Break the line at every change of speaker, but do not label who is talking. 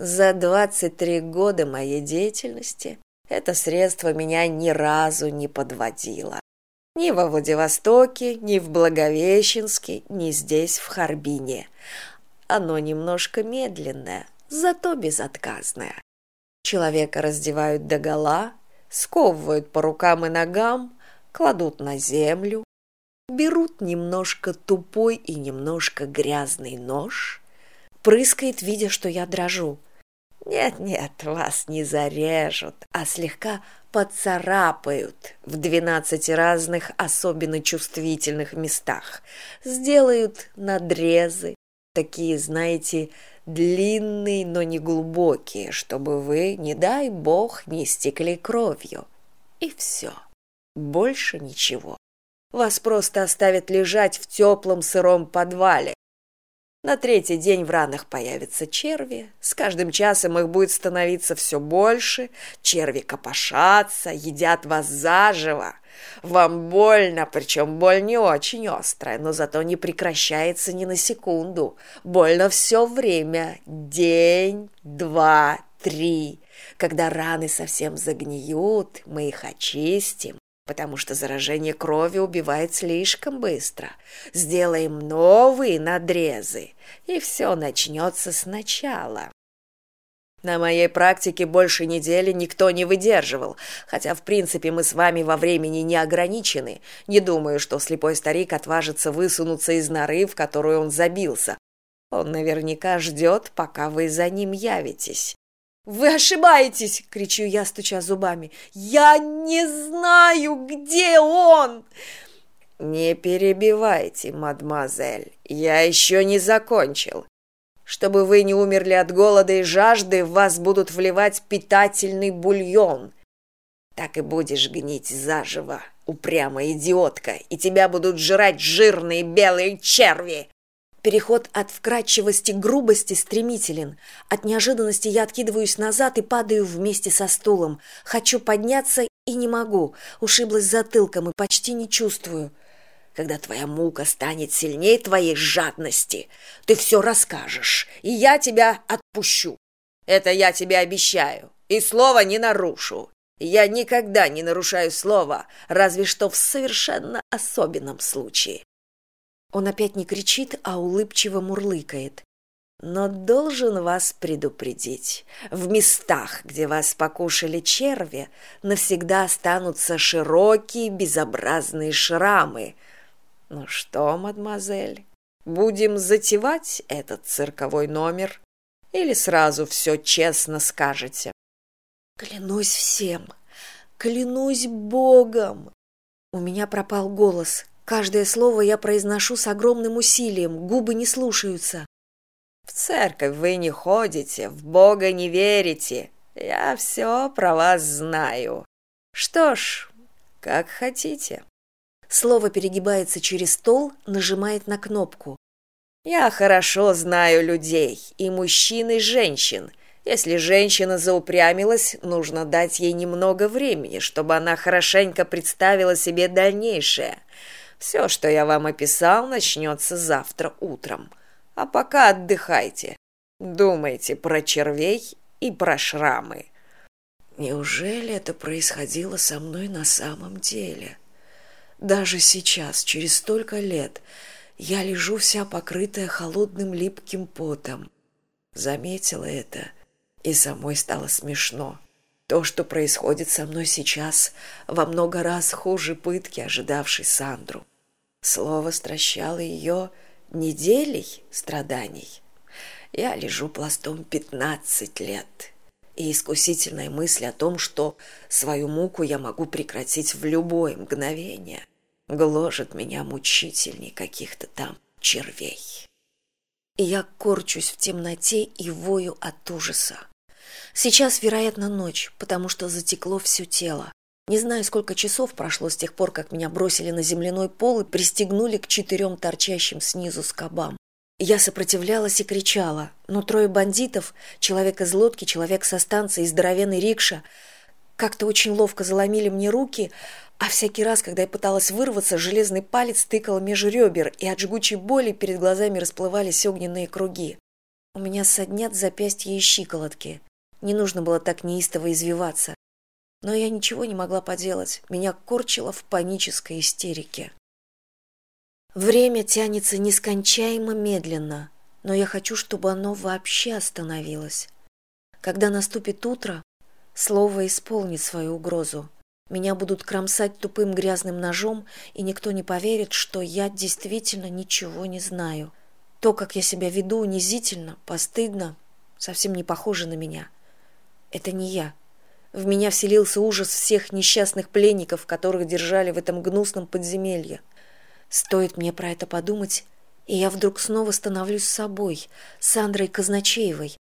за двадцать три года моей деятельности это средство меня ни разу не подводило. Ни во владивостоке ни в благовещенске ни здесь в харбине. Оно немножко медленное зато безотказное. Человека раздевают догола сковывают по рукам и ногам кладут на землю берут немножко тупой и немножко грязный нож прыскает видя что я дрожу нет нет вас не зарежут а слегка поцарапают в двенадцати разных особенно чувствительных местах. Сделают надрезы такие знаете длинные но не глубокие чтобы вы не дай бог не стекли кровью. И все больше ничего. Вас просто оставят лежать в теплом сыром подвале на третий день в ранах появятся черви. С каждым часом их будет становиться все больше. Черви копошатся едят вас заживо. Вам больно причем боль не очень острая но зато не прекращается ни на секунду. Больно все время. День два три. Когда раны совсем загниют мы их очистим потому что заражение крови убивает слишком быстро. Сделаем новые надрезы, и все начнется сначала. На моей практике больше недели никто не выдерживал, хотя в принципе мы с вами во времени не ограничены. Не думаю, что слепой старик отважится высунуться из норы, в которую он забился. Он наверняка ждет, пока вы за ним явитесь вы ошибаетесь кричу я стуча зубами. Я не знаю где он! Не перебивайте мадемуазель я еще не закончил. Чтобы вы не умерли от голода и жажды в вас будут вливать питательный бульон. Так и будешь гнить заживо упрямая идиотка и тебя будут жрать жирные белые черви Переход от вкрадчивости к грубости стремителен. От неожиданности я откидываюсь назад и падаю вместе со стулом. Хочу подняться и не могу. Ушиблась затылком и почти не чувствую. Когда твоя мука станет сильнее твоей жадности, ты все расскажешь, и я тебя отпущу. Это я тебе обещаю, и слова не нарушу. Я никогда не нарушаю слова, разве что в совершенно особенном случае он опять не кричит а улыбчиво мурлыкает. Но должен вас предупредить. В местах где вас покушали черви навсегда останутся широкие безобразные шрамы. Ну что мадемуазель будем затевать этот цирковой номер? Или сразу все честно скажете? Клянусь всем! Клянусь богом! У меня пропал голос Каждое слово я произношу с огромным усилием, губы не слушаются. В церковь вы не ходите, в Бога не верите. Я все про вас знаю. Что ж, как хотите. Слово перегибается через стол, нажимает на кнопку. Я хорошо знаю людей, и мужчин, и женщин. Если женщина заупрямилась, нужно дать ей немного времени, чтобы она хорошенько представила себе дальнейшее – все, что я вам описал, начнется завтра утром. А пока отдыхайте. Думайте про червей и про шрамы. Неужели это происходило со мной на самом деле? Даже сейчас, через столько лет, я лежу вся покрытая холодным липким потом. Заметила это, и самой стало смешно. То, что происходит со мной сейчас, во много раз хуже пытки, ожидавшей Сандру. Слово стращало ее неделей страданий. Я лежу пластом пятнадцать лет, и искусительная мысль о том, что свою муку я могу прекратить в любое мгновение, гложет меня мучительней каких-то там червей. И я корчусь в темноте и вою от ужаса. Сейчас, вероятно, ночь, потому что затекло все тело. Не знаю, сколько часов прошло с тех пор, как меня бросили на земляной пол и пристегнули к четырем торчащим снизу скобам. Я сопротивлялась и кричала, но трое бандитов, человек из лодки, человек со станции здоровенный рикша, как-то очень ловко заломили мне руки, а всякий раз, когда я пыталась вырваться, железный палец тыкал меж ребер, и от жгучей боли перед глазами расплывались огненные круги. У меня соднят запястья и щиколотки. Не нужно было так неистово извиваться. Но я ничего не могла поделать. Меня корчило в панической истерике. Время тянется нескончаемо медленно, но я хочу, чтобы оно вообще остановилось. Когда наступит утро, слово исполнит свою угрозу. Меня будут кромсать тупым грязным ножом, и никто не поверит, что я действительно ничего не знаю. То, как я себя веду, унизительно, постыдно, совсем не похоже на меня. Это не я. В меня вселился ужас всех несчастных пленников, которых держали в этом гнусном подземелье. Стоит мне про это подумать, и я вдруг снова становлюсь собой, Сандрой Казначеевой,